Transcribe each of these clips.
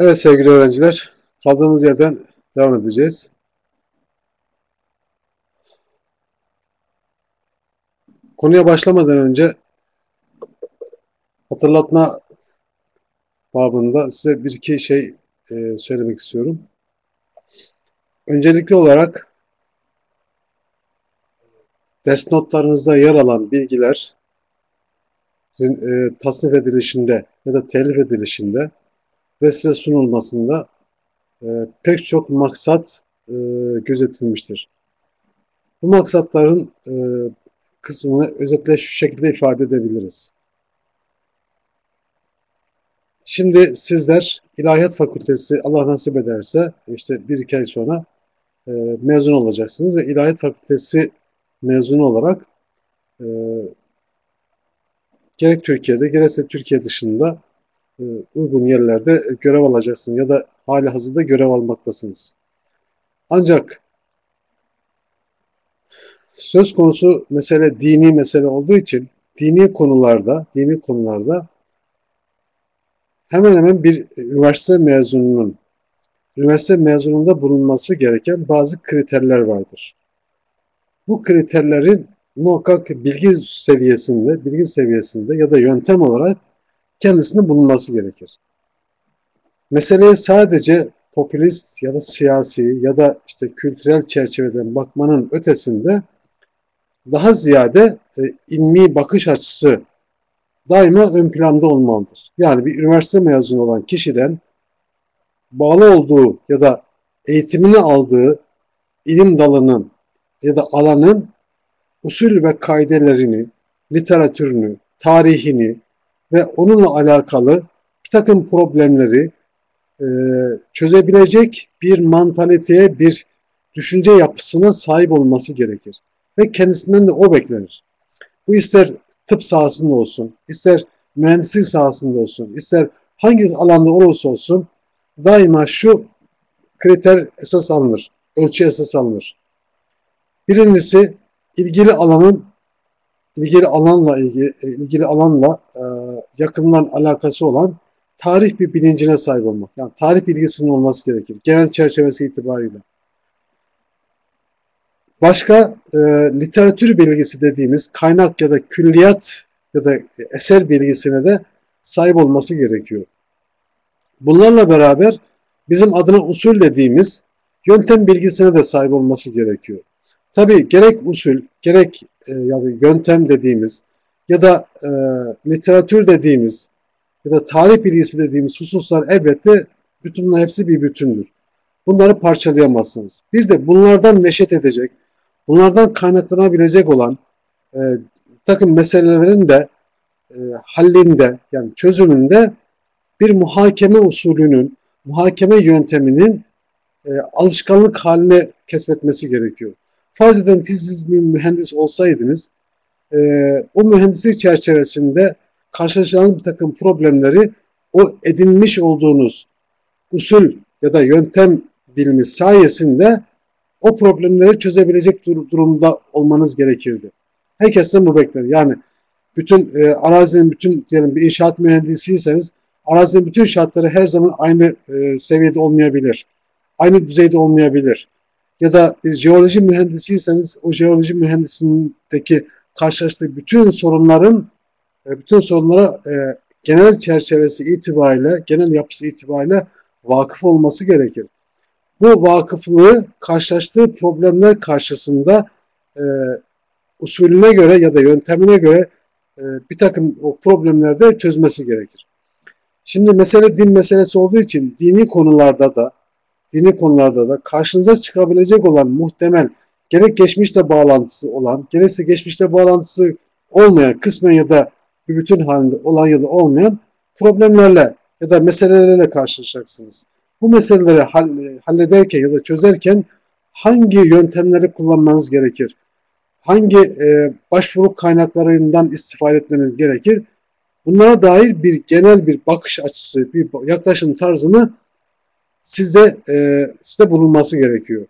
Evet sevgili öğrenciler, kaldığımız yerden devam edeceğiz. Konuya başlamadan önce hatırlatma babında size bir iki şey e, söylemek istiyorum. Öncelikli olarak ders notlarınızda yer alan bilgiler e, tasnif edilişinde ya da telif edilişinde ve size sunulmasında e, pek çok maksat e, gözetilmiştir. Bu maksatların e, kısmını özetle şu şekilde ifade edebiliriz. Şimdi sizler İlahiyat Fakültesi Allah nasip ederse işte bir iki ay sonra e, mezun olacaksınız ve İlahiyat Fakültesi mezunu olarak e, gerek Türkiye'de gerekse Türkiye dışında uygun yerlerde görev alacaksınız ya da hali hazırda görev almaktasınız. Ancak söz konusu mesele dini mesele olduğu için dini konularda dini konularda hemen hemen bir üniversite mezununun üniversite mezununda bulunması gereken bazı kriterler vardır. Bu kriterlerin muhakkak bilgi seviyesinde, bilgi seviyesinde ya da yöntem olarak kendisinde bulunması gerekir. Meseleye sadece popülist ya da siyasi ya da işte kültürel çerçeveden bakmanın ötesinde daha ziyade e, ilmi bakış açısı daima ön planda olmalıdır. Yani bir üniversite mezunu olan kişiden bağlı olduğu ya da eğitimini aldığı ilim dalının ya da alanın usul ve kaidelerini, literatürünü, tarihini, ve onunla alakalı bir takım problemleri e, çözebilecek bir mantaliteye, bir düşünce yapısına sahip olması gerekir. Ve kendisinden de o beklenir. Bu ister tıp sahasında olsun, ister mühendislik sahasında olsun, ister hangi alanda olursa olsun daima şu kriter esas alınır, ölçü esas alınır. Birincisi ilgili alanın ilgili alanla ilgili, ilgili alanla e, yakından alakası olan tarih bir bilincine sahip olmak. Yani tarih bilgisinin olması gerekir. Genel çerçevesi itibariyle. Başka e, literatür bilgisi dediğimiz kaynak ya da külliyat ya da eser bilgisine de sahip olması gerekiyor. Bunlarla beraber bizim adına usul dediğimiz yöntem bilgisine de sahip olması gerekiyor. Tabi gerek usul, gerek e, yani yöntem dediğimiz ya da e, literatür dediğimiz ya da tarih bilgisi dediğimiz hususlar elbette bütün bunlar hepsi bir bütündür. Bunları parçalayamazsınız. Biz de bunlardan neşet edecek, bunlardan kaynaklanabilecek olan e, takım meselelerin de e, hallində yani çözümünde bir muhakeme usulünün, muhakeme yönteminin e, alışkanlık haline kesbetmesi gerekiyor. Farz edelim ki siz bir mühendis olsaydınız, e, o mühendislik çerçevesinde karşılaşacağınız bir takım problemleri o edinmiş olduğunuz usul ya da yöntem bilimi sayesinde o problemleri çözebilecek dur durumda olmanız gerekirdi. Herkesten bu beklenir. Yani bütün e, arazinin bütün diyelim bir inşaat mühendisiyseniz arazinin bütün şartları her zaman aynı e, seviyede olmayabilir. Aynı düzeyde olmayabilir ya da bir jeoloji mühendisiyseniz o jeoloji mühendisindeki karşılaştığı bütün sorunların e, bütün sorunlara e, genel çerçevesi itibariyle, genel yapısı itibariyle vakıf olması gerekir. Bu vakıflığı karşılaştığı problemler karşısında e, usulüne göre ya da yöntemine göre e, bir takım o problemlerde çözmesi gerekir. Şimdi mesele din meselesi olduğu için dini konularda da dini konularda da karşınıza çıkabilecek olan muhtemel gerek geçmişte bağlantısı olan, gerekse geçmişte bağlantısı olmayan, kısmen ya da bir bütün halinde olan ya da olmayan problemlerle ya da meselelerle karşılaşacaksınız. Bu meseleleri hallederken ya da çözerken hangi yöntemleri kullanmanız gerekir? Hangi e, başvuru kaynaklarından istifade etmeniz gerekir? Bunlara dair bir genel bir bakış açısı, bir yaklaşım tarzını sizde e, sizde bulunması gerekiyor.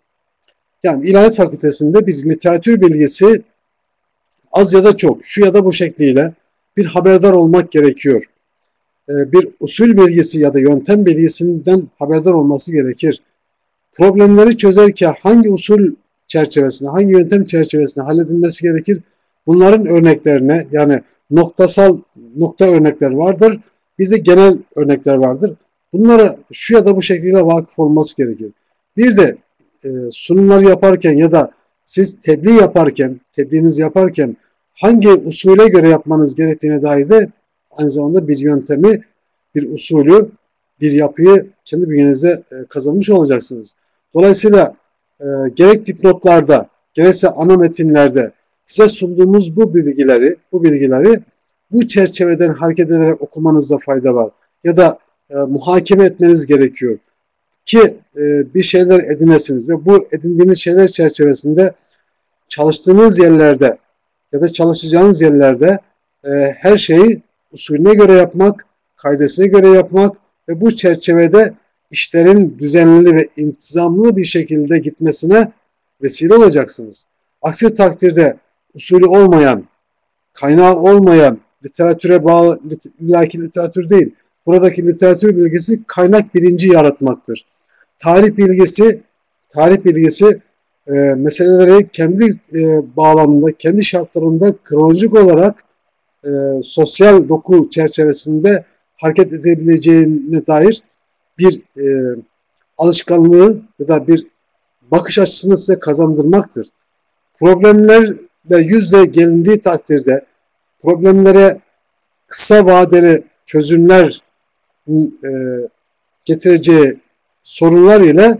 Yani İlahiyat Fakültesinde bir literatür bilgisi az ya da çok, şu ya da bu şekliyle bir haberdar olmak gerekiyor. e, bir usul bilgisi ya da yöntem bilgisinden haberdar olması gerekir. Problemleri çözerken hangi usul çerçevesinde, hangi yöntem çerçevesinde halledilmesi gerekir? Bunların örneklerine yani noktasal nokta örnekler vardır. Bizde genel örnekler vardır. Bunlara şu ya da bu şekilde vakıf olması gerekir. Bir de e, sunumlar yaparken ya da siz tebliğ yaparken, tebliğiniz yaparken hangi usule göre yapmanız gerektiğine dair de aynı zamanda bir yöntemi, bir usulü, bir yapıyı kendi bünyenizde e, kazanmış olacaksınız. Dolayısıyla e, gerek dipnotlarda, gerekse ana metinlerde size sunduğumuz bu bilgileri, bu bilgileri bu çerçeveden hareket ederek okumanızda fayda var. Ya da e, muhakeme etmeniz gerekiyor ki e, bir şeyler edinesiniz ve bu edindiğiniz şeyler çerçevesinde çalıştığınız yerlerde ya da çalışacağınız yerlerde e, her şeyi usulüne göre yapmak, kaidesine göre yapmak ve bu çerçevede işlerin düzenli ve intizamlı bir şekilde gitmesine vesile olacaksınız. Aksi takdirde usulü olmayan, kaynağı olmayan, literatüre bağlı, illaki literatür değil, buradaki literatür bilgisi kaynak bilinci yaratmaktır. Tarih bilgisi, tarih bilgisi e, meseleleri kendi e, bağlamında, kendi şartlarında kronolojik olarak e, sosyal doku çerçevesinde hareket edebileceğine dair bir e, alışkanlığı ya da bir bakış açısını size kazandırmaktır. Problemlerle yüzle gelindiği takdirde problemlere kısa vadeli çözümler e, getireceği sorunlar ile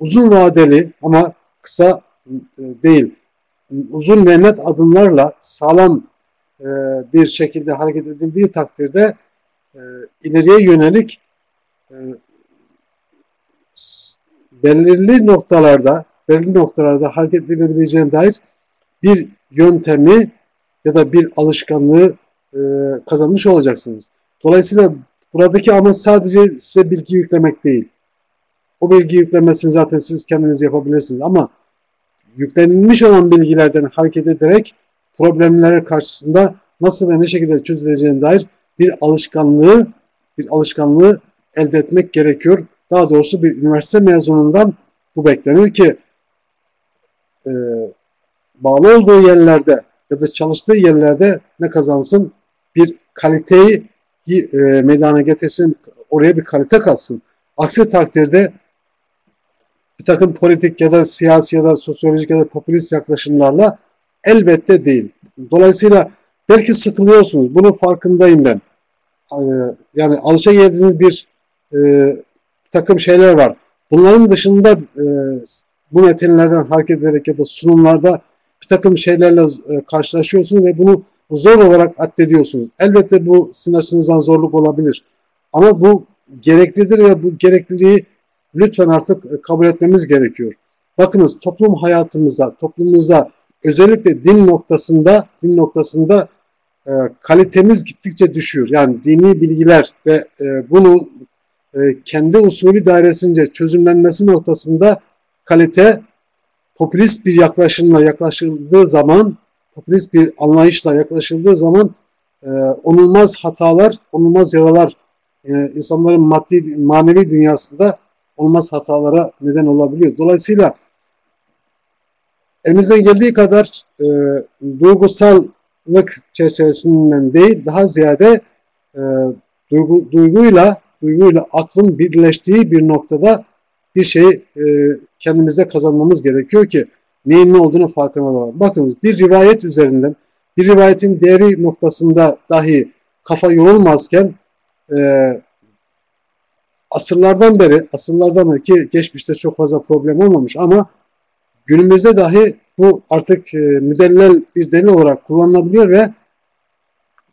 uzun vadeli ama kısa e, değil uzun ve net adımlarla sağlam e, bir şekilde hareket edildiği takdirde e, ileriye yönelik belirli noktalarda belirli noktalarda hareket edilebileceğine dair bir yöntemi ya da bir alışkanlığı kazanmış olacaksınız. Dolayısıyla buradaki amaç sadece size bilgi yüklemek değil. O bilgi yüklemesini zaten siz kendiniz yapabilirsiniz ama yüklenilmiş olan bilgilerden hareket ederek problemler karşısında nasıl ve ne şekilde çözüleceğine dair bir alışkanlığı bir alışkanlığı elde etmek gerekiyor. Daha doğrusu bir üniversite mezunundan bu beklenir ki e, bağlı olduğu yerlerde ya da çalıştığı yerlerde ne kazansın? Bir kaliteyi e, meydana getirsin, oraya bir kalite katsın. Aksi takdirde bir takım politik ya da siyasi ya da sosyolojik ya da popülist yaklaşımlarla elbette değil. Dolayısıyla belki sıkılıyorsunuz. Bunun farkındayım ben. Ee, yani alışa geldiğiniz bir e, takım şeyler var. Bunların dışında e, bu metinlerden hareket ederek ya da sunumlarda bir takım şeylerle e, karşılaşıyorsunuz ve bunu zor olarak addediyorsunuz. Elbette bu sizin açınızdan zorluk olabilir. Ama bu gereklidir ve bu gerekliliği lütfen artık kabul etmemiz gerekiyor. Bakınız toplum hayatımızda, toplumumuzda özellikle din noktasında, din noktasında e, kalitemiz gittikçe düşüyor. Yani dini bilgiler ve e, bunun e, kendi usulü dairesince çözümlenmesi noktasında kalite popülist bir yaklaşımla yaklaşıldığı zaman, popülist bir anlayışla yaklaşıldığı zaman e, onulmaz hatalar, onulmaz yaralar e, insanların maddi, manevi dünyasında olmaz hatalara neden olabiliyor. Dolayısıyla elimizden geldiği kadar e, duygusallık çerçevesinden değil, daha ziyade e, duygu, duyguyla duyguyla aklın birleştiği bir noktada bir şey e, kendimize kazanmamız gerekiyor ki neyin ne olduğunu farkına varalım. Bakınız bir rivayet üzerinden bir rivayetin değeri noktasında dahi kafa yorulmazken e, asırlardan beri, asırlardan beri ki geçmişte çok fazla problem olmamış ama günümüzde dahi bu artık e, müdellel bir delil olarak kullanılabiliyor ve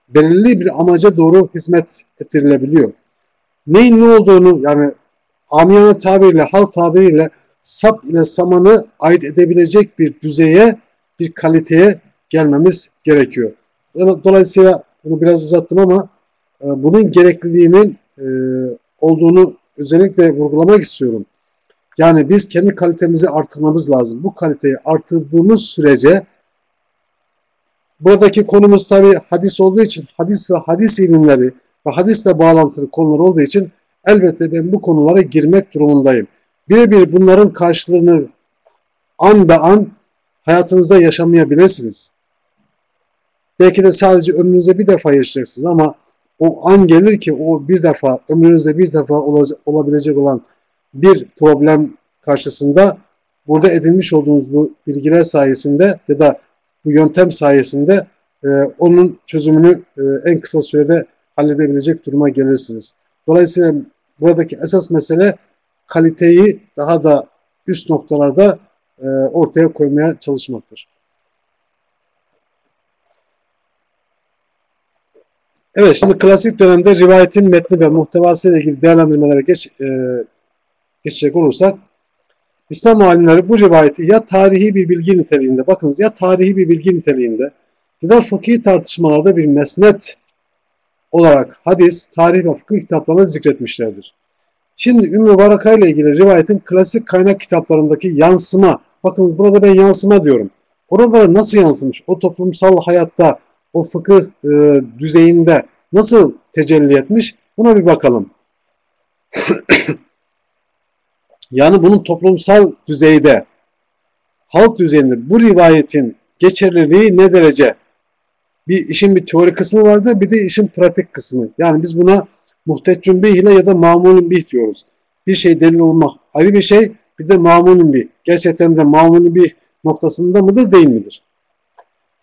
belirli bir amaca doğru hizmet ettirilebiliyor. Neyin ne olduğunu yani amiyane tabiriyle, halk tabiriyle sap ile samanı ait edebilecek bir düzeye, bir kaliteye gelmemiz gerekiyor. Dolayısıyla bunu biraz uzattım ama e, bunun gerekliliğinin e, olduğunu özellikle vurgulamak istiyorum. Yani biz kendi kalitemizi artırmamız lazım. Bu kaliteyi artırdığımız sürece buradaki konumuz tabi hadis olduğu için hadis ve hadis ilimleri ve hadisle bağlantılı konular olduğu için elbette ben bu konulara girmek durumundayım. Birebir bunların karşılığını an be an hayatınızda yaşamayabilirsiniz. Belki de sadece ömrünüzde bir defa yaşayacaksınız ama o an gelir ki o bir defa ömrünüzde bir defa olabilecek olan bir problem karşısında burada edinmiş olduğunuz bu bilgiler sayesinde ya da bu yöntem sayesinde e, onun çözümünü e, en kısa sürede halledebilecek duruma gelirsiniz. Dolayısıyla buradaki esas mesele kaliteyi daha da üst noktalarda e, ortaya koymaya çalışmaktır. Evet şimdi klasik dönemde rivayetin metni ve muhtevası ile ilgili değerlendirmelere geç, e, geçecek olursak İslam alimleri bu rivayeti ya tarihi bir bilgi niteliğinde bakınız ya tarihi bir bilgi niteliğinde ya da fıkhi tartışmalarda bir mesnet olarak hadis, tarih ve fıkıh kitaplarında zikretmişlerdir. Şimdi Ümmü Varaka ile ilgili rivayetin klasik kaynak kitaplarındaki yansıma, bakınız burada ben yansıma diyorum. Oralara nasıl yansımış? O toplumsal hayatta, o fıkıh e, düzeyinde nasıl tecelli etmiş? Buna bir bakalım. yani bunun toplumsal düzeyde, halk düzeyinde bu rivayetin geçerliliği ne derece? Bir işin bir teori kısmı vardır, bir de işin pratik kısmı. Yani biz buna muhteccun bih ile ya da mamulun bih diyoruz. Bir şey delil olmak ayrı bir şey, bir de mamulun bih. Gerçekten de mamulun bih noktasında mıdır değil midir?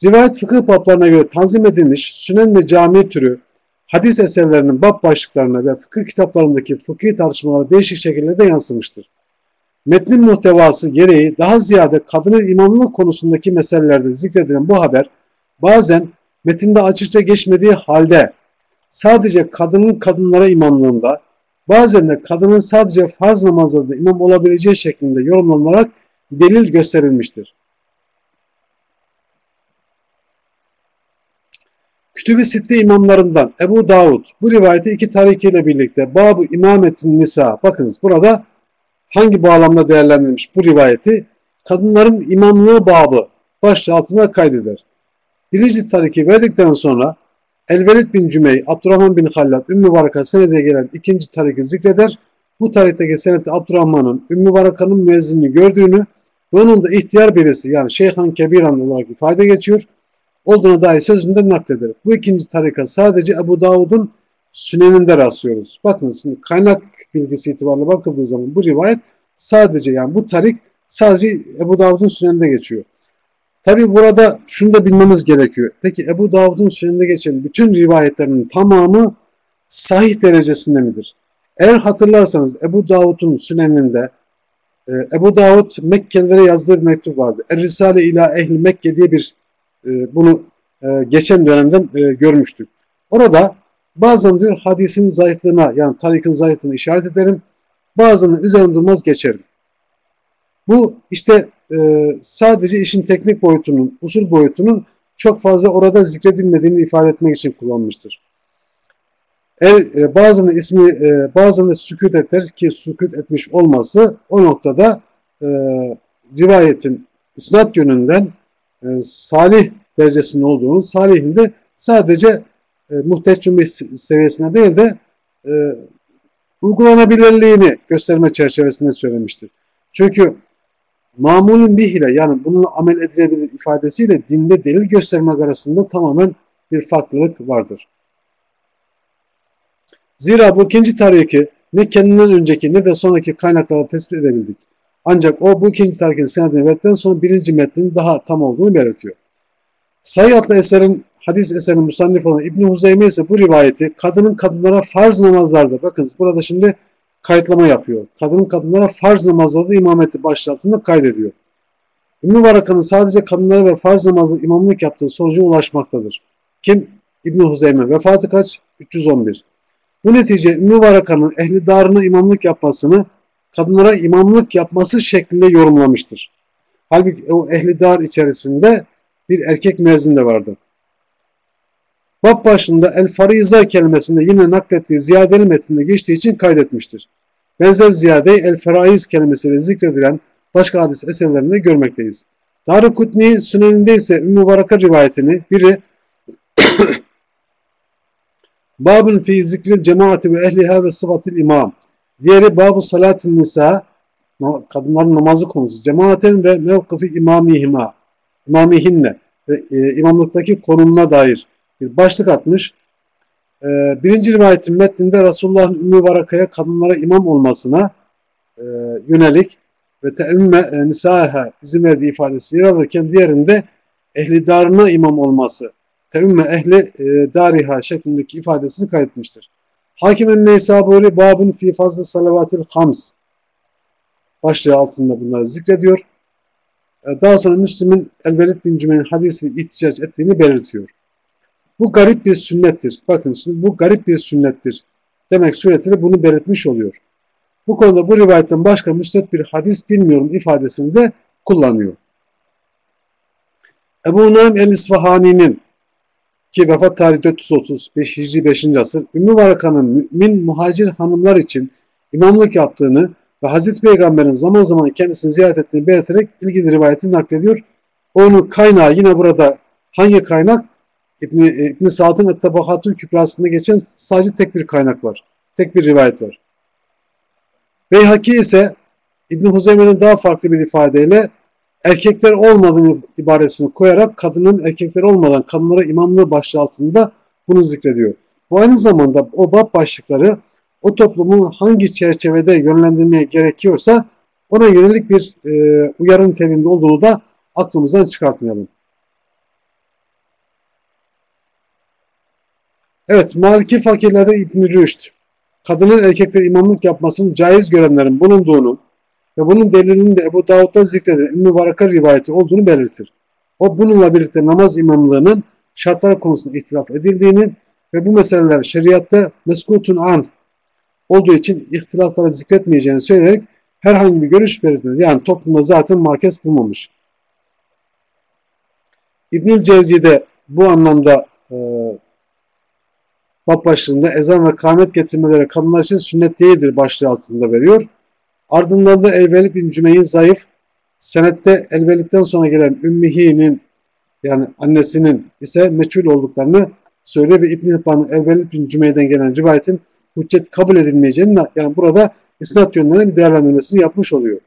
Rivayet fıkıh bablarına göre tanzim edilmiş sünen ve cami türü hadis eserlerinin bab başlıklarına ve fıkıh kitaplarındaki fıkhi tartışmalara değişik şekillerde yansımıştır. Metnin muhtevası gereği daha ziyade kadının imamlık konusundaki meselelerde zikredilen bu haber bazen metinde açıkça geçmediği halde sadece kadının kadınlara imamlığında bazen de kadının sadece farz namazlarında imam olabileceği şeklinde yorumlanarak delil gösterilmiştir. Kütüb-i Sitte imamlarından Ebu Davud bu rivayeti iki tarikiyle birlikte Babu İmametin Nisa bakınız burada hangi bağlamda değerlendirilmiş bu rivayeti kadınların imamlığı babı başlığı altına kaydeder. Birinci tariki verdikten sonra Elvelid bin Cümey, Abdurrahman bin Hallat, Ümmü Varaka senede gelen ikinci tariki zikreder. Bu tarihteki senette Abdurrahman'ın Ümmü Varaka'nın müezzinini gördüğünü ve onun da ihtiyar birisi yani Şeyhan Kebiran olarak ifade geçiyor olduğuna dair sözünde nakleder. Bu ikinci tarika sadece Ebu Davud'un süneninde rastlıyoruz. Bakın şimdi kaynak bilgisi itibariyle bakıldığı zaman bu rivayet sadece yani bu tarik sadece Ebu Davud'un süneninde geçiyor. Tabi burada şunu da bilmemiz gerekiyor. Peki Ebu Davud'un süneninde geçen bütün rivayetlerin tamamı sahih derecesinde midir? Eğer hatırlarsanız Ebu Davud'un süneninde e, Ebu Davud Mekkelilere yazdığı bir mektup vardı. Er Risale ila ehli Mekke diye bir e, bunu e, geçen dönemden e, görmüştük. Orada bazen diyor hadisin zayıflığına yani tarikin zayıflığına işaret ederim. Bazen üzerine durmaz geçerim. Bu işte sadece işin teknik boyutunun, usul boyutunun çok fazla orada zikredilmediğini ifade etmek için kullanmıştır. Er, bazen de ismi bazen de sükut eder ki sükut etmiş olması o noktada rivayetin isnat yönünden e, salih derecesinde olduğunu, salihin de sadece e, muhteccüm seviyesine değil de e, uygulanabilirliğini gösterme çerçevesinde söylemiştir. Çünkü mamulün bih ile yani bununla amel edilebilir ifadesiyle dinde delil göstermek arasında tamamen bir farklılık vardır. Zira bu ikinci tariki ne kendinden önceki ne de sonraki kaynaklarda tespit edebildik. Ancak o bu ikinci tarikin senedini verdikten sonra birinci metnin daha tam olduğunu belirtiyor. Sayı adlı eserin hadis eserin musannif olan İbn Huzeyme ise bu rivayeti kadının kadınlara farz namazlarda bakınız burada şimdi kayıtlama yapıyor. Kadının kadınlara farz namazlarda imameti başlığı altında kaydediyor. İbn Varaka'nın sadece kadınlara ve farz namazda imamlık yaptığı sonucuna ulaşmaktadır. Kim? İbn Huzeyme. Vefatı kaç? 311. Bu netice İbn Varaka'nın ehli darına imamlık yapmasını kadınlara imamlık yapması şeklinde yorumlamıştır. Halbuki o ehli dar içerisinde bir erkek müezzin de vardı. Bab başında el fariza kelimesinde yine naklettiği ziyadeli metninde geçtiği için kaydetmiştir. Benzer ziyadeyi el feraiz kelimesiyle zikredilen başka hadis eserlerinde görmekteyiz. Darı Kutni Süneninde ise Ümmü Varaka rivayetini biri Babun fi zikril cemaati ve ehliha ve sıfatil imam. Diğeri babu salatin nisa kadınların namazı konusu. Cemaaten ve mevkıfi imamihima imamihinne ve e, imamlıktaki konumuna dair bir başlık atmış. E, birinci rivayetin metninde Resulullah'ın Ümmü Varaka'ya kadınlara imam olmasına e, yönelik ve teümme e, nisaha izin verdiği ifadesi yer alırken diğerinde ehli darına imam olması teümme ehli e, dariha şeklindeki ifadesini kaydetmiştir. Hakimen Neysaburi babun fi fazlı salavatil hams başlığı altında bunları zikrediyor. E, daha sonra Müslim'in Elvelid bin Cüme'nin hadisini ihticaç ettiğini belirtiyor. Bu garip bir sünnettir. Bakın şimdi bu garip bir sünnettir. Demek suretiyle bunu belirtmiş oluyor. Bu konuda bu rivayetten başka müsnet bir hadis bilmiyorum ifadesini de kullanıyor. Ebu Naim el-İsfahani'nin ki vefat tarihi 435 Hicri 5. asır Ümmü Varaka'nın mümin muhacir hanımlar için imamlık yaptığını ve Hazreti Peygamber'in zaman zaman kendisini ziyaret ettiğini belirterek ilgili rivayeti naklediyor. Onun kaynağı yine burada hangi kaynak? İbn-i İbn Sa'd'ın Ettebahatül Kübrası'nda geçen sadece tek bir kaynak var. Tek bir rivayet var. Beyhaki ise İbn Huzeyme'nin daha farklı bir ifadeyle erkekler olmadığını ibaresini koyarak kadının erkekler olmadan kadınlara imamlığı başlığı altında bunu zikrediyor. Bu aynı zamanda o bab başlıkları o toplumu hangi çerçevede yönlendirmeye gerekiyorsa ona yönelik bir e, uyarı niteliğinde olduğunu da aklımızdan çıkartmayalım. Evet, Maliki fakirlerde İbn-i Rüşd, kadının erkekler imamlık yapmasını caiz görenlerin bulunduğunu ve bunun delilinin de Ebu Davud'da zikredilen İbn-i Varaka rivayeti olduğunu belirtir. O bununla birlikte namaz imamlığının şartları konusunda ihtilaf edildiğini ve bu meseleler şeriatta meskutun an olduğu için ihtilafları zikretmeyeceğini söyleyerek herhangi bir görüş belirtmedi. Yani toplumda zaten makes bulmamış. İbnül Cevzi'de bu anlamda e, bab başlığında ezan ve kâmet getirmeleri kadınlar için sünnet değildir başlığı altında veriyor. Ardından da Elbeli bin Cümey'in zayıf, senette Elbelik'ten sonra gelen Ümmihi'nin yani annesinin ise meçhul olduklarını söylüyor ve İbn-i Hibban'ın Elbeli bin Cümey'den gelen rivayetin hüccet kabul edilmeyeceğini yani burada isnat yönünden bir değerlendirmesini yapmış oluyor.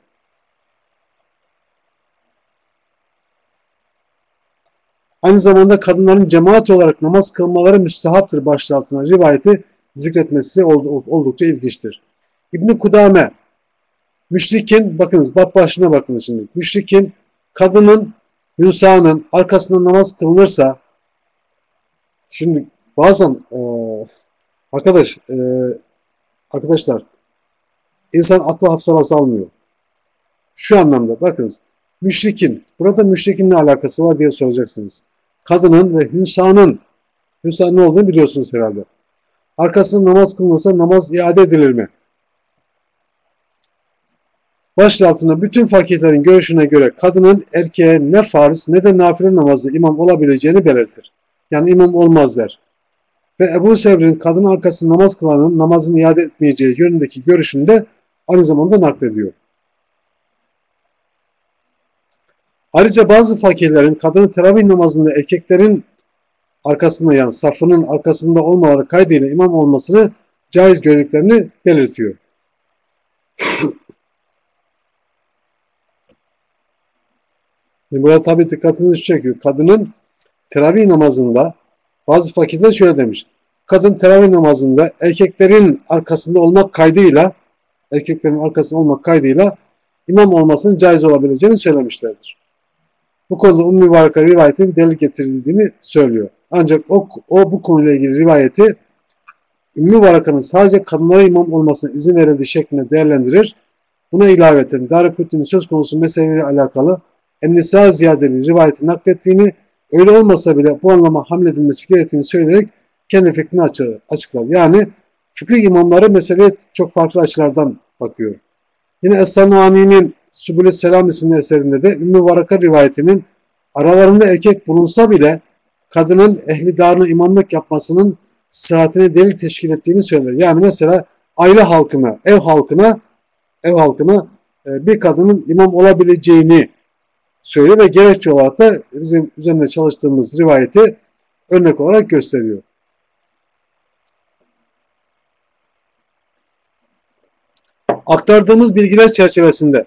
Aynı zamanda kadınların cemaat olarak namaz kılmaları müstehaptır başlığı altına rivayeti zikretmesi oldukça ilginçtir. İbn Kudame müşrikin bakınız bab başına bakınız şimdi. Müşrikin kadının Yunusa'nın arkasından namaz kılınırsa şimdi bazen e, Arkadaş, e, arkadaşlar insan aklı hafsalası almıyor. Şu anlamda bakınız. Müşrikin, burada müşrikin ne alakası var diye soracaksınız. Kadının ve hünsanın, hünsan ne olduğunu biliyorsunuz herhalde. Arkasında namaz kılınırsa namaz iade edilir mi? Başlı altında bütün fakirlerin görüşüne göre kadının erkeğe ne farz ne de nafile namazı imam olabileceğini belirtir. Yani imam olmaz der ve Ebu Sevr'in kadın arkasında namaz kılanın namazını iade etmeyeceği yönündeki görüşünü de aynı zamanda naklediyor. Ayrıca bazı fakirlerin kadının teravih namazında erkeklerin arkasında yani safının arkasında olmaları kaydıyla imam olmasını caiz gördüklerini belirtiyor. Şimdi burada tabi dikkatinizi çekiyor. Kadının teravih namazında bazı fakirler şöyle demiş. Kadın teravih namazında erkeklerin arkasında olmak kaydıyla erkeklerin arkasında olmak kaydıyla imam olmasının caiz olabileceğini söylemişlerdir. Bu konuda Ummi Varka rivayetin delil getirildiğini söylüyor. Ancak o, o bu konuyla ilgili rivayeti Ümmü Varaka'nın sadece kadınlara imam olmasına izin verildiği şeklinde değerlendirir. Buna ilaveten Darukutni'nin söz konusu meseleyle alakalı En-Nisa ziyadeli rivayeti naklettiğini öyle olmasa bile bu anlama hamledilmesi gerektiğini söyleyerek kendi fikrini açıklar. Yani fıkıh imamları meseleye çok farklı açılardan bakıyor. Yine Es-Sanuani'nin Sübülü Selam isimli eserinde de Ümmü Varaka rivayetinin aralarında erkek bulunsa bile kadının ehli darına imamlık yapmasının sıhhatine delil teşkil ettiğini söyler. Yani mesela aile halkına, ev halkına, ev halkına e, bir kadının imam olabileceğini söyle ve gerekçe olarak da bizim üzerinde çalıştığımız rivayeti örnek olarak gösteriyor. Aktardığımız bilgiler çerçevesinde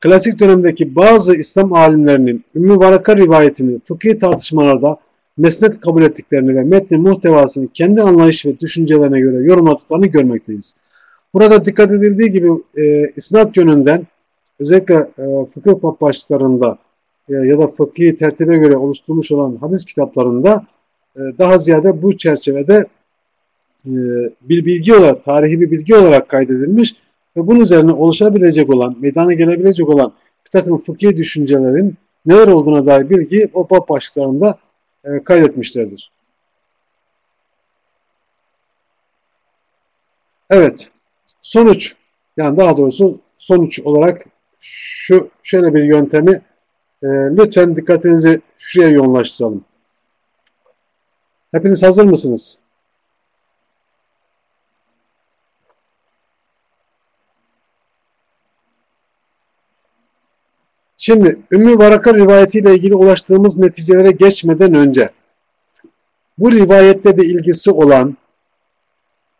klasik dönemdeki bazı İslam alimlerinin Ümmü Baraka rivayetini fıkhi tartışmalarda mesnet kabul ettiklerini ve metnin muhtevasını kendi anlayış ve düşüncelerine göre yorumladıklarını görmekteyiz. Burada dikkat edildiği gibi e, isnat yönünden özellikle e, fıkıh başlıklarında ya da fıkhi tertibe göre oluşturmuş olan hadis kitaplarında e, daha ziyade bu çerçevede e, bir bilgi olarak, tarihi bir bilgi olarak kaydedilmiş ve bunun üzerine oluşabilecek olan, meydana gelebilecek olan bir takım fıkhi düşüncelerin neler olduğuna dair bilgi o bab başlıklarında e, kaydetmişlerdir. Evet, sonuç yani daha doğrusu sonuç olarak şu şöyle bir yöntemi e, lütfen dikkatinizi şuraya yoğunlaştıralım. Hepiniz hazır mısınız? Şimdi Ümmü Varaka rivayetiyle ilgili ulaştığımız neticelere geçmeden önce bu rivayette de ilgisi olan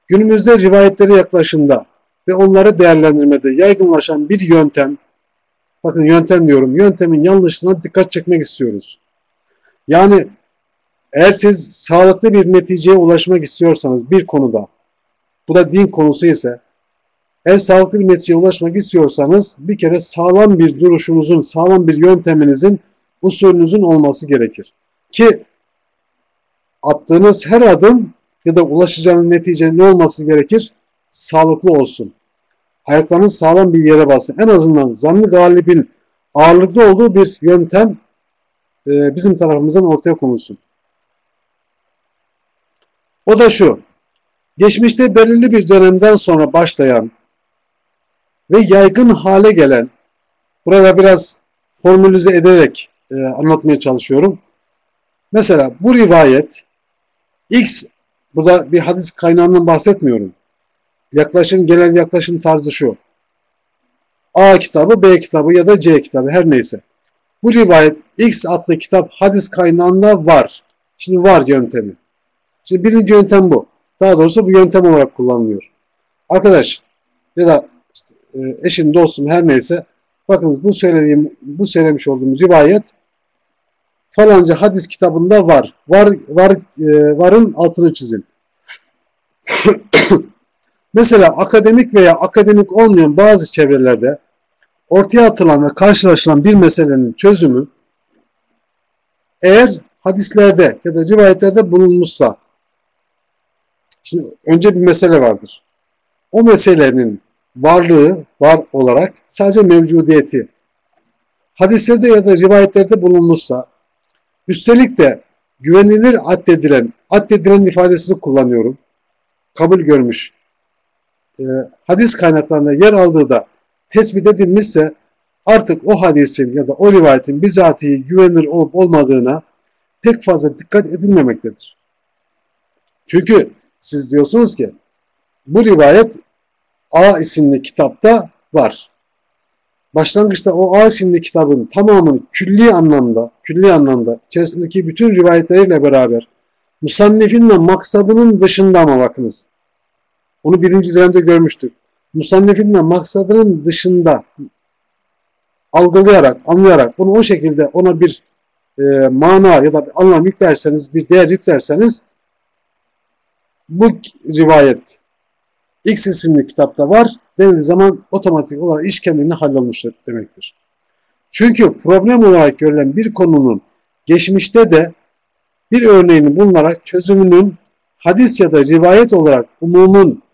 günümüzde rivayetlere yaklaşımda ve onları değerlendirmede yaygınlaşan bir yöntem bakın yöntem diyorum yöntemin yanlışlığına dikkat çekmek istiyoruz. Yani eğer siz sağlıklı bir neticeye ulaşmak istiyorsanız bir konuda bu da din konusu ise eğer sağlıklı bir neticeye ulaşmak istiyorsanız bir kere sağlam bir duruşunuzun, sağlam bir yönteminizin, usulünüzün olması gerekir. Ki attığınız her adım ya da ulaşacağınız netice ne olması gerekir? Sağlıklı olsun. Ayaklarınız sağlam bir yere basın. En azından zannı galibin ağırlıklı olduğu bir yöntem e, bizim tarafımızdan ortaya konulsun. O da şu. Geçmişte belirli bir dönemden sonra başlayan ve yaygın hale gelen, burada biraz formülize ederek e, anlatmaya çalışıyorum. Mesela bu rivayet X, burada bir hadis kaynağından bahsetmiyorum. Yaklaşım, genel yaklaşım tarzı şu. A kitabı, B kitabı ya da C kitabı her neyse. Bu rivayet X adlı kitap hadis kaynağında var. Şimdi var yöntemi. Şimdi birinci yöntem bu. Daha doğrusu bu yöntem olarak kullanılıyor. Arkadaş ya da e, eşim, dostum her neyse bakınız bu söylediğim, bu söylemiş olduğum rivayet falanca hadis kitabında var. Var, var e, varın altını çizin. Mesela akademik veya akademik olmayan bazı çevrelerde ortaya atılan ve karşılaşılan bir meselenin çözümü eğer hadislerde ya da rivayetlerde bulunmuşsa şimdi önce bir mesele vardır. O meselenin varlığı var olarak sadece mevcudiyeti hadislerde ya da rivayetlerde bulunmuşsa üstelik de güvenilir addedilen addedilen ifadesini kullanıyorum. Kabul görmüş. E, hadis kaynaklarında yer aldığı da tespit edilmişse artık o hadisin ya da o rivayetin bizatihi güvenilir olup olmadığına pek fazla dikkat edilmemektedir. Çünkü siz diyorsunuz ki bu rivayet A isimli kitapta var. Başlangıçta o A isimli kitabın tamamını külli anlamda, külli anlamda içerisindeki bütün rivayetleriyle beraber Musannefinle maksadının dışında ama bakınız. Onu birinci dönemde görmüştük. Musannefinle maksadının dışında algılayarak, anlayarak onu o şekilde ona bir e, mana ya da bir anlam yüklerseniz, bir değer yüklerseniz bu rivayet X isimli kitapta var denildiği zaman otomatik olarak iş kendini hallolmuş demektir. Çünkü problem olarak görülen bir konunun geçmişte de bir örneğini bulunarak çözümünün hadis ya da rivayet olarak umumun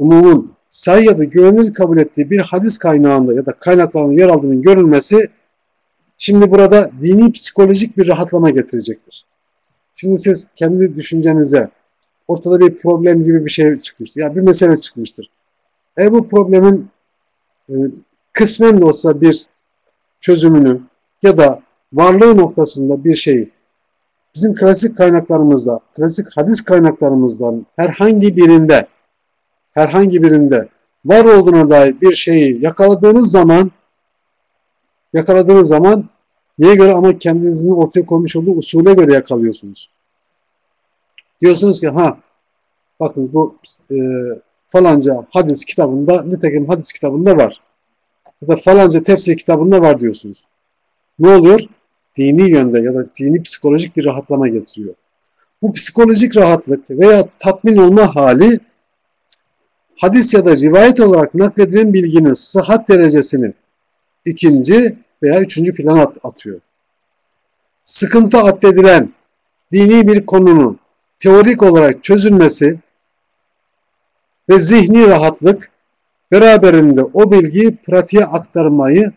umumun say ya da güvenilir kabul ettiği bir hadis kaynağında ya da kaynaklarında yer aldığının görülmesi şimdi burada dini psikolojik bir rahatlama getirecektir. Şimdi siz kendi düşüncenize ortada bir problem gibi bir şey çıkmıştır. Yani bir mesele çıkmıştır. E bu problemin e, kısmen de olsa bir çözümünü ya da varlığı noktasında bir şeyi bizim klasik kaynaklarımızda, klasik hadis kaynaklarımızdan herhangi birinde herhangi birinde var olduğuna dair bir şeyi yakaladığınız zaman yakaladığınız zaman neye göre ama kendinizin ortaya koymuş olduğu usule göre yakalıyorsunuz. Diyorsunuz ki ha bakın bu e, falanca hadis kitabında, nitekim hadis kitabında var. Ya da falanca tefsir kitabında var diyorsunuz. Ne oluyor? Dini yönde ya da dini psikolojik bir rahatlama getiriyor. Bu psikolojik rahatlık veya tatmin olma hali hadis ya da rivayet olarak nakledilen bilginin sıhhat derecesini ikinci veya üçüncü plana atıyor. Sıkıntı addedilen dini bir konunun teorik olarak çözülmesi ve zihni rahatlık beraberinde o bilgiyi pratiğe aktarmayı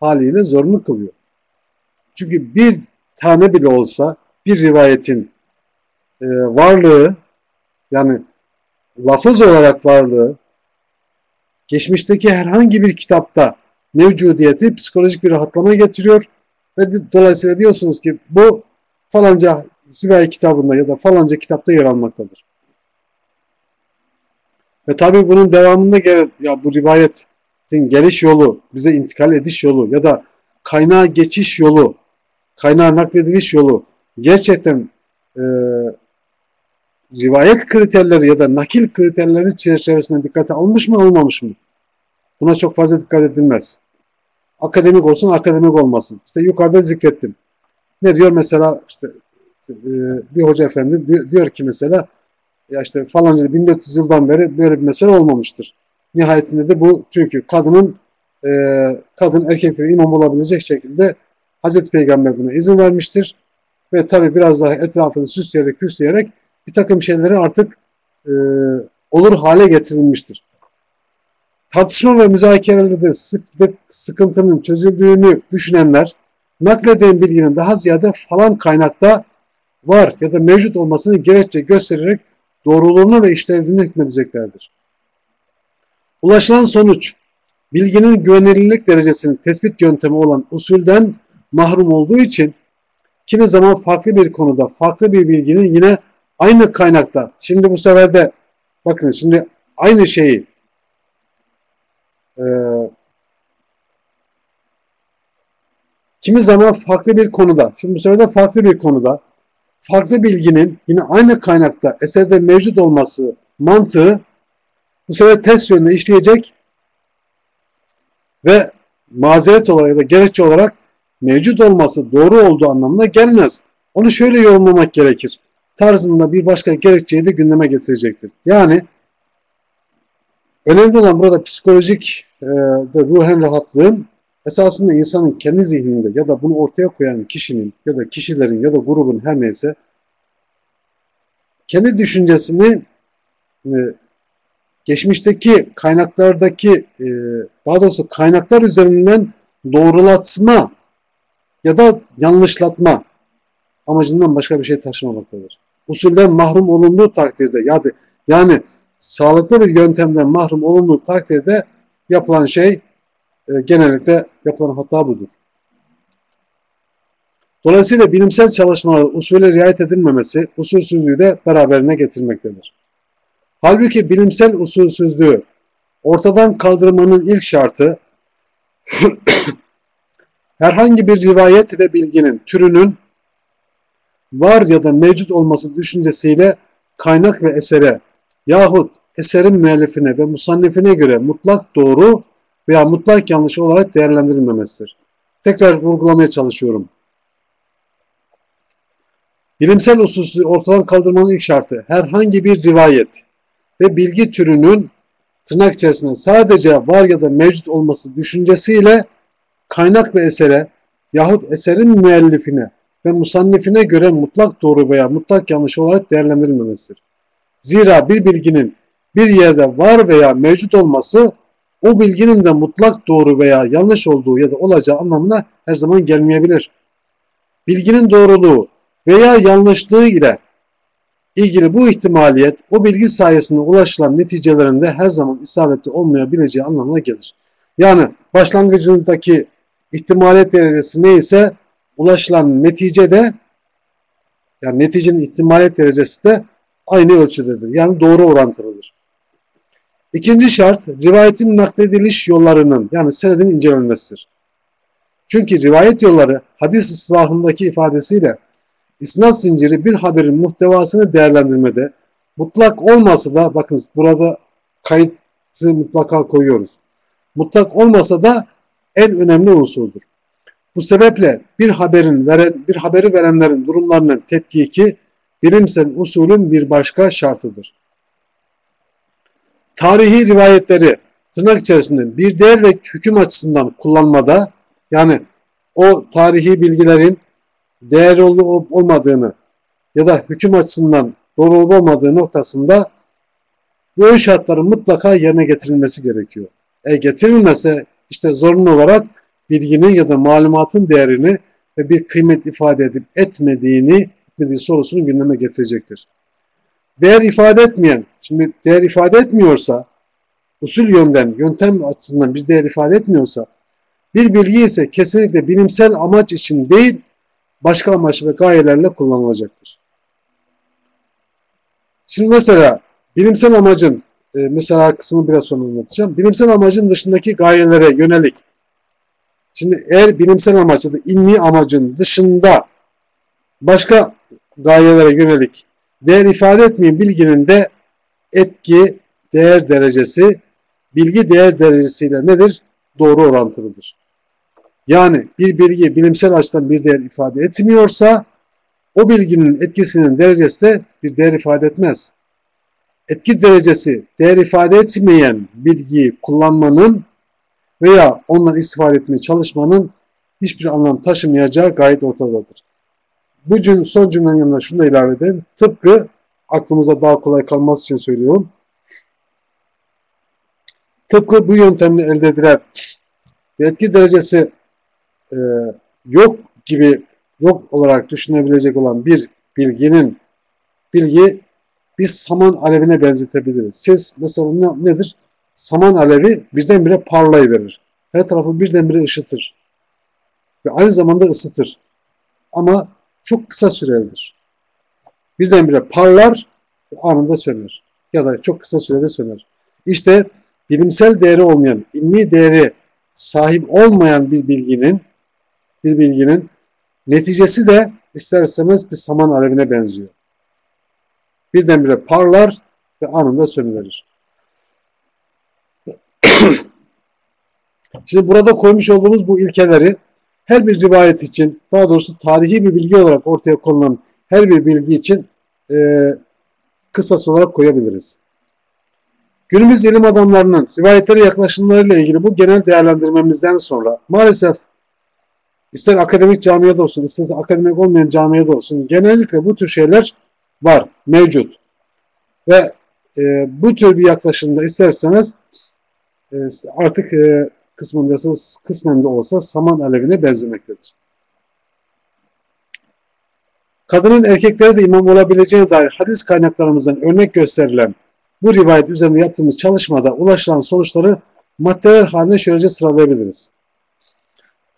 haliyle zorunlu kılıyor. Çünkü bir tane bile olsa bir rivayetin e, varlığı yani lafız olarak varlığı geçmişteki herhangi bir kitapta mevcudiyeti psikolojik bir rahatlama getiriyor ve dolayısıyla diyorsunuz ki bu falanca Sivay kitabında ya da falanca kitapta yer almaktadır. Ve tabi bunun devamında gelir ya bu rivayetin geliş yolu, bize intikal ediş yolu ya da kaynağa geçiş yolu, kaynağa naklediliş yolu gerçekten e, rivayet kriterleri ya da nakil kriterleri çerçevesinde dikkate almış mı almamış mı? Buna çok fazla dikkat edilmez. Akademik olsun akademik olmasın. İşte yukarıda zikrettim. Ne diyor mesela işte e, bir hoca efendi diyor ki mesela ya işte falanca 1400 yıldan beri böyle bir mesele olmamıştır. Nihayetinde de bu çünkü kadının e, kadın erkekleri imam olabilecek şekilde Hazreti Peygamber buna izin vermiştir. Ve tabi biraz daha etrafını süsleyerek püsleyerek bir takım şeyleri artık e, olur hale getirilmiştir. Tartışma ve müzakerelerde sıklık, sıkıntının çözüldüğünü düşünenler nakledilen bilginin daha ziyade falan kaynakta var ya da mevcut olmasını gerekçe göstererek doğruluğuna ve işlevliğine hükmedeceklerdir. Ulaşılan sonuç, bilginin güvenilirlik derecesinin tespit yöntemi olan usulden mahrum olduğu için kimi zaman farklı bir konuda farklı bir bilginin yine aynı kaynakta, şimdi bu sefer de bakın şimdi aynı şeyi e, kimi zaman farklı bir konuda, şimdi bu sefer de farklı bir konuda farklı bilginin yine aynı kaynakta eserde mevcut olması mantığı bu sefer ters yönde işleyecek ve mazeret olarak ya da gerekçe olarak mevcut olması doğru olduğu anlamına gelmez. Onu şöyle yorumlamak gerekir. Tarzında bir başka gerekçeyi de gündeme getirecektir. Yani önemli olan burada psikolojik e, de ruhen rahatlığın esasında insanın kendi zihninde ya da bunu ortaya koyan kişinin ya da kişilerin ya da grubun her neyse kendi düşüncesini e, geçmişteki kaynaklardaki e, daha doğrusu kaynaklar üzerinden doğrulatma ya da yanlışlatma amacından başka bir şey taşımamaktadır. Usulden mahrum olunduğu takdirde yani, yani sağlıklı bir yöntemden mahrum olunduğu takdirde yapılan şey e, genellikle yapılan hata budur. Dolayısıyla bilimsel çalışmalarda usule riayet edilmemesi usulsüzlüğü de beraberine getirmektedir. Halbuki bilimsel usulsüzlüğü ortadan kaldırmanın ilk şartı herhangi bir rivayet ve bilginin türünün var ya da mevcut olması düşüncesiyle kaynak ve esere yahut eserin müellifine ve musannifine göre mutlak doğru veya mutlak yanlış olarak değerlendirilmemesidir. Tekrar vurgulamaya çalışıyorum. Bilimsel usulsüzlüğü ortadan kaldırmanın ilk şartı herhangi bir rivayet ve bilgi türünün tırnak içerisinde sadece var ya da mevcut olması düşüncesiyle kaynak ve esere yahut eserin müellifine ve musannifine göre mutlak doğru veya mutlak yanlış olarak değerlendirilmemesidir. Zira bir bilginin bir yerde var veya mevcut olması o bilginin de mutlak doğru veya yanlış olduğu ya da olacağı anlamına her zaman gelmeyebilir. Bilginin doğruluğu veya yanlışlığı ile ilgili bu ihtimaliyet o bilgi sayesinde ulaşılan neticelerinde her zaman isabetli olmayabileceği anlamına gelir. Yani başlangıcındaki ihtimaliyet derecesi neyse ulaşılan netice de yani neticenin ihtimaliyet derecesi de aynı ölçüdedir. Yani doğru orantılıdır. İkinci şart rivayetin naklediliş yollarının yani senedin incelenmesidir. Çünkü rivayet yolları hadis ıslahındaki ifadesiyle İsnat zinciri bir haberin muhtevasını değerlendirmede mutlak olmasa da bakınız burada kayıtı mutlaka koyuyoruz. Mutlak olmasa da en önemli unsurdur. Bu sebeple bir haberin veren, bir haberi verenlerin durumlarının tetkiki bilimsel usulün bir başka şartıdır. Tarihi rivayetleri tırnak içerisinde bir değer ve hüküm açısından kullanmada yani o tarihi bilgilerin değer olup olmadığını ya da hüküm açısından doğru olup olmadığı noktasında bu şartların mutlaka yerine getirilmesi gerekiyor. E getirilmese işte zorunlu olarak bilginin ya da malumatın değerini ve bir kıymet ifade edip etmediğini etmediği sorusunu gündeme getirecektir. Değer ifade etmeyen, şimdi değer ifade etmiyorsa, usul yönden, yöntem açısından bir değer ifade etmiyorsa, bir bilgi ise kesinlikle bilimsel amaç için değil, başka amaç ve gayelerle kullanılacaktır. Şimdi mesela bilimsel amacın, e, mesela kısmını biraz sonra anlatacağım. Bilimsel amacın dışındaki gayelere yönelik Şimdi eğer bilimsel amaç ya da ilmi amacın dışında başka gayelere yönelik değer ifade etmeyen bilginin de etki, değer derecesi, bilgi değer derecesiyle nedir? Doğru orantılıdır. Yani bir bilgi bilimsel açıdan bir değer ifade etmiyorsa o bilginin etkisinin derecesi de bir değer ifade etmez. Etki derecesi değer ifade etmeyen bilgiyi kullanmanın veya ondan istifade etmeye çalışmanın hiçbir anlam taşımayacağı gayet ortadadır. Bu cümle, son cümlenin yanına şunu da ilave edeyim. Tıpkı aklımıza daha kolay kalması için söylüyorum. Tıpkı bu yöntemle elde edilen etki derecesi e, yok gibi yok olarak düşünebilecek olan bir bilginin bilgi biz saman alevine benzetebiliriz. Siz mesela ne, nedir? Saman alevi birdenbire parlayıverir. Her tarafı birdenbire ışıtır. Ve aynı zamanda ısıtır. Ama çok kısa sürelidir. Birdenbire parlar ve anında söner. Ya da çok kısa sürede söner. İşte bilimsel değeri olmayan, ilmi değeri sahip olmayan bir bilginin bir bilginin neticesi de isterseniz bir saman alevine benziyor. Birdenbire parlar ve anında sönüverir. Şimdi burada koymuş olduğumuz bu ilkeleri her bir rivayet için, daha doğrusu tarihi bir bilgi olarak ortaya konulan her bir bilgi için e, kısas olarak koyabiliriz. Günümüz ilim adamlarının rivayetlere yaklaşımlarıyla ilgili bu genel değerlendirmemizden sonra maalesef ister akademik camiada olsun, ister akademik olmayan camiada olsun genellikle bu tür şeyler var, mevcut. Ve e, bu tür bir yaklaşımda isterseniz artık e, kısmında, kısmen de olsa saman alevine benzemektedir. Kadının erkeklere de imam olabileceğine dair hadis kaynaklarımızdan örnek gösterilen bu rivayet üzerinde yaptığımız çalışmada ulaşılan sonuçları maddeler haline şöylece sıralayabiliriz.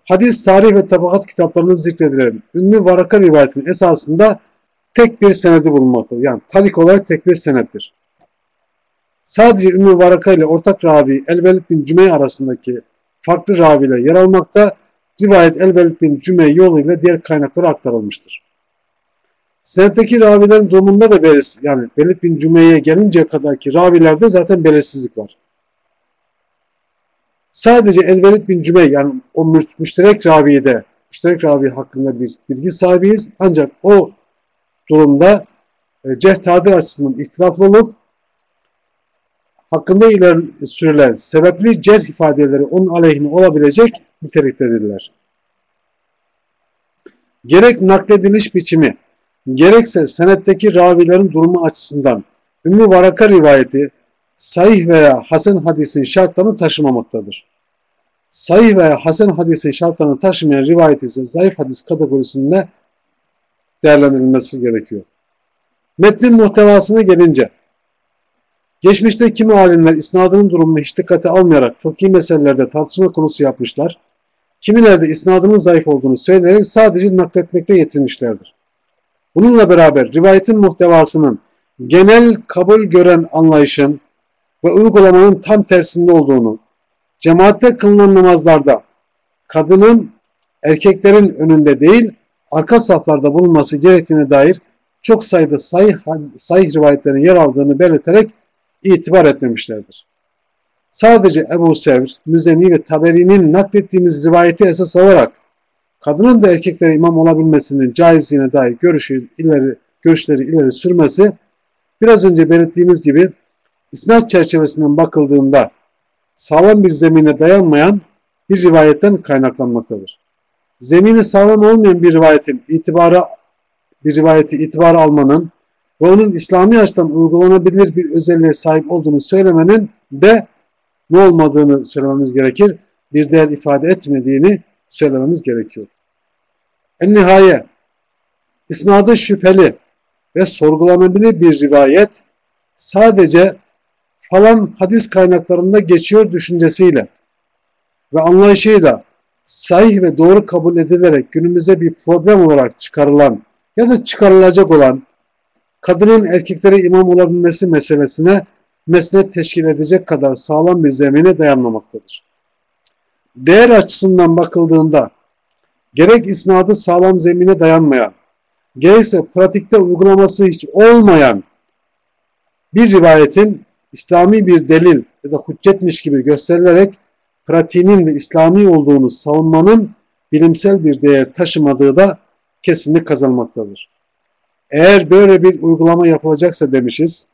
Hadis, tarih ve tabakat kitaplarında zikredilen ünlü varaka rivayetinin esasında tek bir senedi bulunmaktadır. Yani tarik olarak tek bir senettir. Sadece Ümmü Varaka ile ortak ravi Elvelid bin Cümey arasındaki farklı raviler yer almakta. Rivayet Elvelid bin Cümey yoluyla diğer kaynaklara aktarılmıştır. Senetteki ravilerin durumunda da belirs yani Velid bin Cümey'e gelinceye kadarki ravilerde zaten belirsizlik var. Sadece Elvelid bin Cümey yani o müşterek ravide müşterek ravi hakkında bir bilgi sahibiyiz. Ancak o durumda e, tadir açısından ihtilaflı olup hakkında ileri sürülen sebepli cerh ifadeleri onun aleyhine olabilecek niteliktedirler. Gerek naklediliş biçimi, gerekse senetteki ravilerin durumu açısından Ümmü Varaka rivayeti sahih veya hasen hadisin şartlarını taşımamaktadır. Sahih veya hasen hadisin şartlarını taşımayan rivayet ise zayıf hadis kategorisinde değerlendirilmesi gerekiyor. Metnin muhtevasına gelince Geçmişte kimi alimler isnadının durumunu hiç dikkate almayarak fıkhi meselelerde tartışma konusu yapmışlar. Kimiler de isnadının zayıf olduğunu söyleyerek sadece nakletmekte yetinmişlerdir. Bununla beraber rivayetin muhtevasının genel kabul gören anlayışın ve uygulamanın tam tersinde olduğunu, cemaatte kılınan namazlarda kadının erkeklerin önünde değil arka saflarda bulunması gerektiğine dair çok sayıda sahih, sahih rivayetlerin yer aldığını belirterek itibar etmemişlerdir. Sadece Ebu Sevr, Müzeni ve Taberi'nin naklettiğimiz rivayeti esas alarak kadının da erkeklere imam olabilmesinin caizliğine dair görüşü ileri, görüşleri ileri sürmesi biraz önce belirttiğimiz gibi isnat çerçevesinden bakıldığında sağlam bir zemine dayanmayan bir rivayetten kaynaklanmaktadır. Zemini sağlam olmayan bir rivayetin itibara bir rivayeti itibar almanın ve onun İslami açıdan uygulanabilir bir özelliğe sahip olduğunu söylemenin de ne olmadığını söylememiz gerekir. Bir değer ifade etmediğini söylememiz gerekiyor. En nihaye isnadı şüpheli ve sorgulanabilir bir rivayet sadece falan hadis kaynaklarında geçiyor düşüncesiyle ve anlayışıyla sahih ve doğru kabul edilerek günümüze bir problem olarak çıkarılan ya da çıkarılacak olan kadının erkeklere imam olabilmesi meselesine mesnet teşkil edecek kadar sağlam bir zemine dayanmamaktadır. Değer açısından bakıldığında gerek isnadı sağlam zemine dayanmayan, gerekse pratikte uygulaması hiç olmayan bir rivayetin İslami bir delil ya da hüccetmiş gibi gösterilerek pratiğinin de İslami olduğunu savunmanın bilimsel bir değer taşımadığı da kesinlik kazanmaktadır. Eğer böyle bir uygulama yapılacaksa demişiz,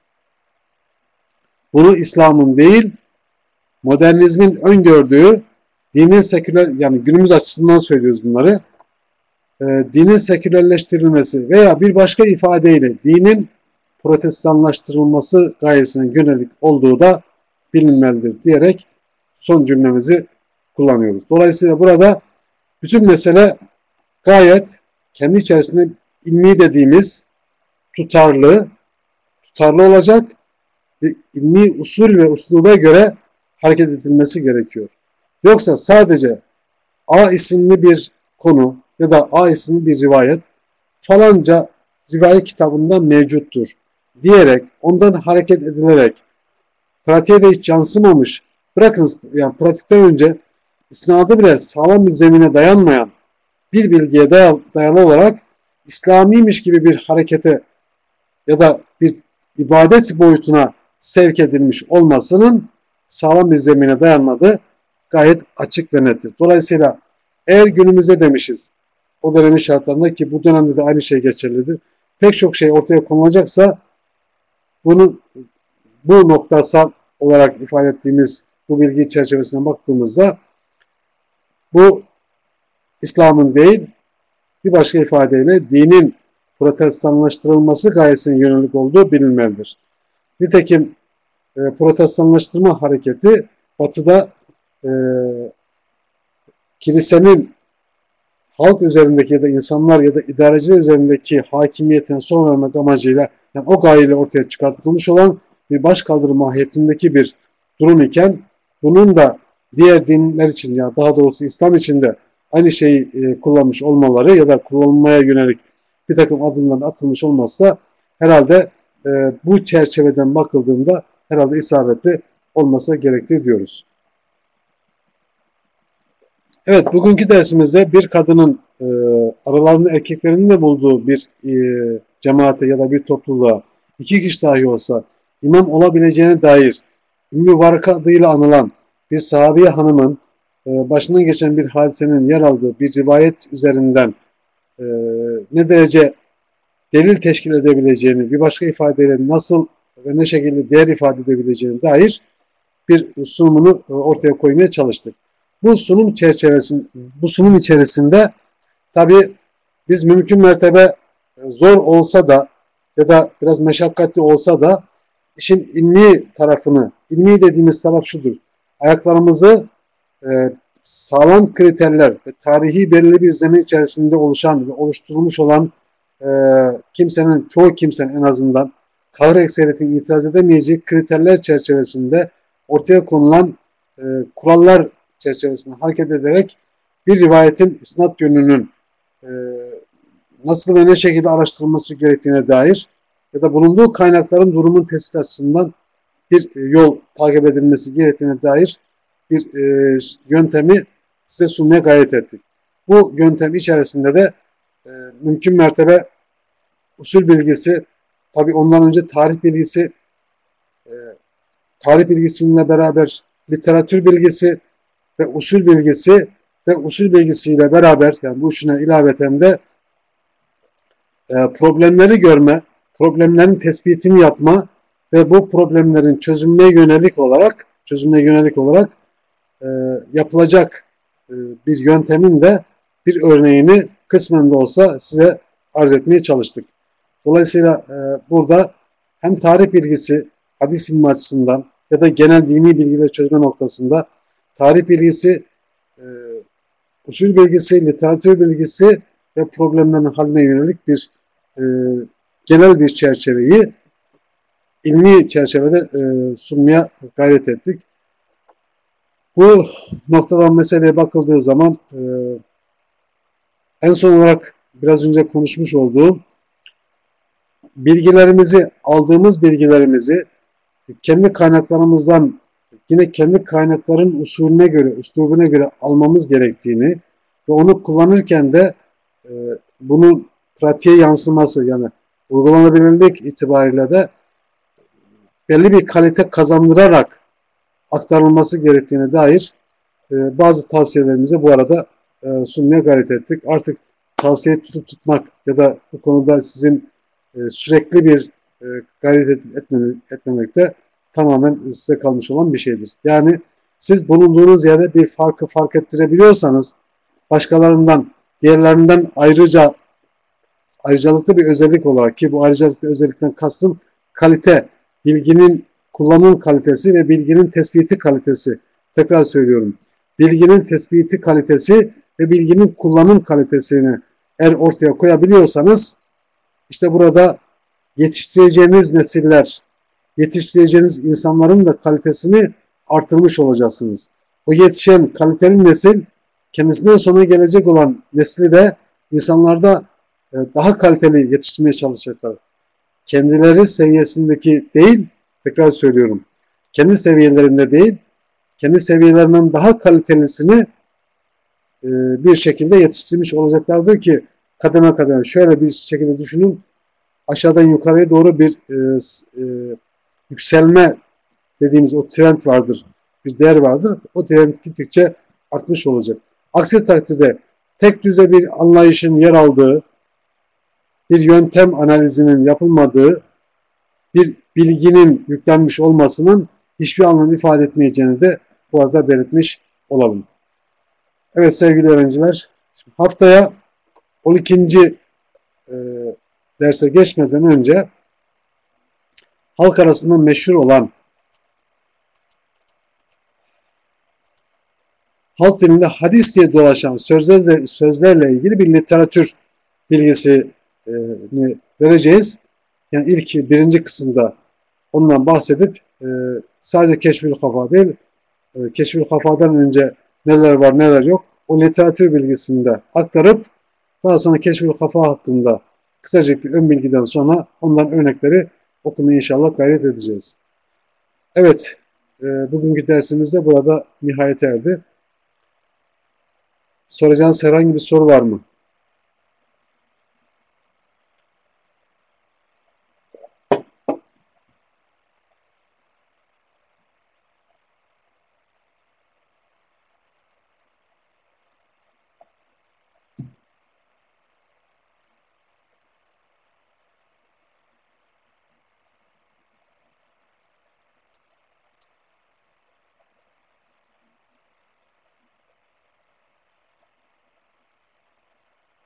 bunu İslam'ın değil, modernizmin öngördüğü dinin seküler, yani günümüz açısından söylüyoruz bunları, e, dinin sekülerleştirilmesi veya bir başka ifadeyle dinin protestanlaştırılması gayesine yönelik olduğu da bilinmelidir diyerek son cümlemizi kullanıyoruz. Dolayısıyla burada bütün mesele gayet kendi içerisinde ilmi dediğimiz tutarlı, tutarlı olacak ve ilmi usul ve uslube göre hareket edilmesi gerekiyor. Yoksa sadece A isimli bir konu ya da A isimli bir rivayet falanca rivayet kitabında mevcuttur diyerek ondan hareket edilerek pratiğe de hiç yansımamış bırakınız yani pratikten önce isnadı bile sağlam bir zemine dayanmayan bir bilgiye dayalı olarak İslamiymiş gibi bir harekete ya da bir ibadet boyutuna sevk edilmiş olmasının sağlam bir zemine dayanmadığı gayet açık ve nettir. Dolayısıyla eğer günümüze demişiz o dönemin şartlarında ki bu dönemde de aynı şey geçerlidir. Pek çok şey ortaya konulacaksa bunu bu noktasal olarak ifade ettiğimiz bu bilgi çerçevesine baktığımızda bu İslam'ın değil bir başka ifadeyle dinin protestanlaştırılması gayesine yönelik olduğu bilinmelidir. Nitekim e, protestanlaştırma hareketi batıda e, kilisenin halk üzerindeki ya da insanlar ya da idareciler üzerindeki hakimiyetin son vermek amacıyla yani o gayeyle ortaya çıkartılmış olan bir başkaldırı mahiyetindeki bir durum iken bunun da diğer dinler için ya daha doğrusu İslam için de aynı şeyi e, kullanmış olmaları ya da kullanmaya yönelik bir takım adımların atılmış olması da herhalde e, bu çerçeveden bakıldığında herhalde isabetli olması gerektir diyoruz. Evet, bugünkü dersimizde bir kadının e, aralarında erkeklerinin de bulduğu bir e, cemaate ya da bir topluluğa iki kişi dahi olsa imam olabileceğine dair Ümmü Varka adıyla anılan bir sahabiye hanımın başından geçen bir hadisenin yer aldığı bir rivayet üzerinden e, ne derece delil teşkil edebileceğini, bir başka ifadeyle nasıl ve ne şekilde değer ifade edebileceğine dair bir sunumunu e, ortaya koymaya çalıştık. Bu sunum çerçevesinde, bu sunum içerisinde tabi biz mümkün mertebe zor olsa da ya da biraz meşakkatli olsa da işin ilmi tarafını, ilmi dediğimiz taraf şudur. Ayaklarımızı e, sağlam kriterler ve tarihi belirli bir zemin içerisinde oluşan ve oluşturulmuş olan e, kimsenin, çoğu kimsenin en azından kahır ekseriyetin itiraz edemeyeceği kriterler çerçevesinde ortaya konulan e, kurallar çerçevesinde hareket ederek bir rivayetin isnat yönünün e, nasıl ve ne şekilde araştırılması gerektiğine dair ya da bulunduğu kaynakların durumun tespit açısından bir e, yol takip edilmesi gerektiğine dair bir e, yöntemi size sunmaya gayret ettik. Bu yöntem içerisinde de e, mümkün mertebe usul bilgisi, tabi ondan önce tarih bilgisi, e, tarih bilgisiyle beraber literatür bilgisi ve usul bilgisi ve usul bilgisiyle beraber yani bu işine ilaveten de e, problemleri görme, problemlerin tespitini yapma ve bu problemlerin çözümüne yönelik olarak çözümüne yönelik olarak e, yapılacak e, bir yöntemin de bir örneğini kısmen de olsa size arz etmeye çalıştık. Dolayısıyla e, burada hem tarih bilgisi, hadis ilmi açısından ya da genel dini bilgileri çözme noktasında tarih bilgisi, usul bilgisi, literatür bilgisi ve problemlerin haline yönelik bir genel bir çerçeveyi ilmi çerçevede sunmaya gayret ettik. Bu noktadan meseleye bakıldığı zaman e, en son olarak biraz önce konuşmuş olduğum bilgilerimizi, aldığımız bilgilerimizi kendi kaynaklarımızdan yine kendi kaynakların usulüne göre, üslubuna göre almamız gerektiğini ve onu kullanırken de e, bunun pratiğe yansıması yani uygulanabilirlik itibariyle de belli bir kalite kazandırarak aktarılması gerektiğine dair e, bazı tavsiyelerimizi bu arada e, sunmaya gayret ettik. Artık tavsiye tutup tutmak ya da bu konuda sizin e, sürekli bir e, gayret et, etmeme, etmemekte tamamen size kalmış olan bir şeydir. Yani siz bulunduğunuz yerde bir farkı fark ettirebiliyorsanız başkalarından, diğerlerinden ayrıca ayrıcalıklı bir özellik olarak ki bu ayrıcalıklı özellikten kastım kalite, bilginin kullanım kalitesi ve bilginin tespiti kalitesi. Tekrar söylüyorum. Bilginin tespiti kalitesi ve bilginin kullanım kalitesini eğer ortaya koyabiliyorsanız işte burada yetiştireceğiniz nesiller, yetiştireceğiniz insanların da kalitesini artırmış olacaksınız. O yetişen kaliteli nesil kendisinden sonra gelecek olan nesli de insanlarda e, daha kaliteli yetiştirmeye çalışacaklar. Kendileri seviyesindeki değil, tekrar söylüyorum, kendi seviyelerinde değil, kendi seviyelerinden daha kalitelisini e, bir şekilde yetiştirmiş olacaklardır ki kademe kademe şöyle bir şekilde düşünün aşağıdan yukarıya doğru bir e, e, yükselme dediğimiz o trend vardır. Bir değer vardır. O trend gittikçe artmış olacak. Aksi takdirde tek düze bir anlayışın yer aldığı, bir yöntem analizinin yapılmadığı, bir bilginin yüklenmiş olmasının hiçbir anlam ifade etmeyeceğini de bu arada belirtmiş olalım. Evet sevgili öğrenciler, haftaya 12. E, derse geçmeden önce halk arasında meşhur olan halk dilinde hadis diye dolaşan sözlerle, sözlerle ilgili bir literatür bilgisini vereceğiz. Yani ilk birinci kısımda ondan bahsedip e, sadece keşfül kafa değil, e, keşfül kafadan önce neler var neler yok o literatür bilgisini de aktarıp daha sonra keşfül kafa hakkında kısacık bir ön bilgiden sonra ondan örnekleri okumaya inşallah gayret edeceğiz. Evet, e, bugünkü dersimizde burada nihayet erdi. Soracağınız herhangi bir soru var mı?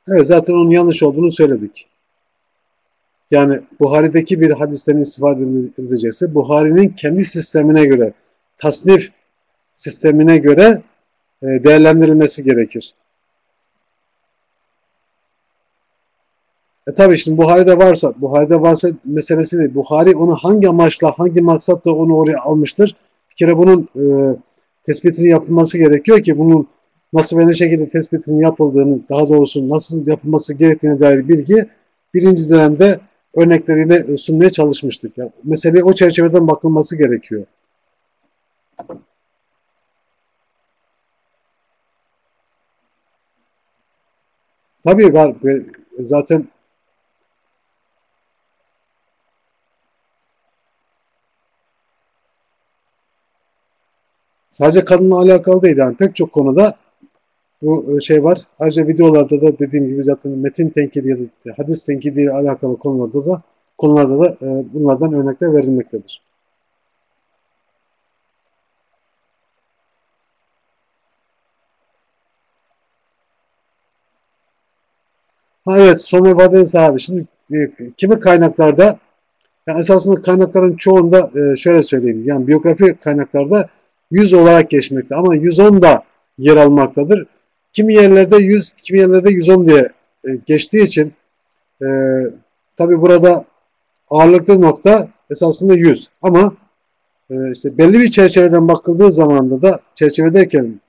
Evet zaten onun yanlış olduğunu söyledik. Yani Buhari'deki bir hadisten istifade edilecekse Buhari'nin kendi sistemine göre, tasnif sistemine göre e, değerlendirilmesi gerekir. E tabi şimdi Buhari'de varsa, Buhari'de varsa meselesi değil. Buhari onu hangi amaçla, hangi maksatla onu oraya almıştır? Bir kere bunun e, tespitini yapılması gerekiyor ki bunun nasıl ve ne şekilde tespitinin yapıldığını, daha doğrusu nasıl yapılması gerektiğine dair bilgi birinci dönemde örnekleriyle sunmaya çalışmıştık. Yani meseleye o çerçeveden bakılması gerekiyor. Tabii var. Zaten sadece kadınla alakalı değil yani pek çok konuda bu e, şey var. Ayrıca videolarda da dediğim gibi zaten metin tenkidi ya da hadis tenkidi ile alakalı konularda da konularda da e, bunlardan örnekler verilmektedir. Ha evet ifadeniz abi. Şimdi e, kimi kaynaklarda yani esasında kaynakların çoğunda şöyle söyleyeyim. Yani biyografi kaynaklarda 100 olarak geçmekte ama 110 da yer almaktadır. Kimi yerlerde 100, kimi yerlerde 110 diye e, geçtiği için e, tabi burada ağırlıklı nokta esasında 100 ama e, işte belli bir çerçeveden bakıldığı zaman da çerçeve derken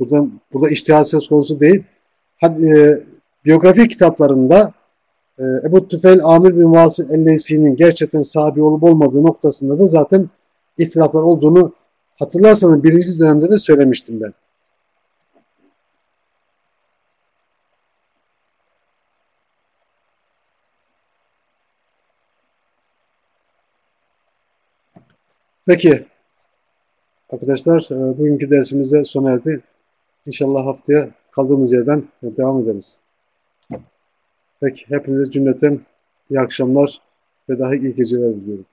burada, iştihad söz konusu değil. Hadi, e, biyografi kitaplarında e, Ebu Tüfeil Amir bin Vasıl Elleysi'nin gerçekten sahibi olup olmadığı noktasında da zaten ihtilaflar olduğunu hatırlarsanız birinci dönemde de söylemiştim ben. Peki arkadaşlar e, bugünkü dersimize sona erdi. İnşallah haftaya kaldığımız yerden devam ederiz. Peki hepinize cümleten iyi akşamlar ve daha iyi geceler diliyorum.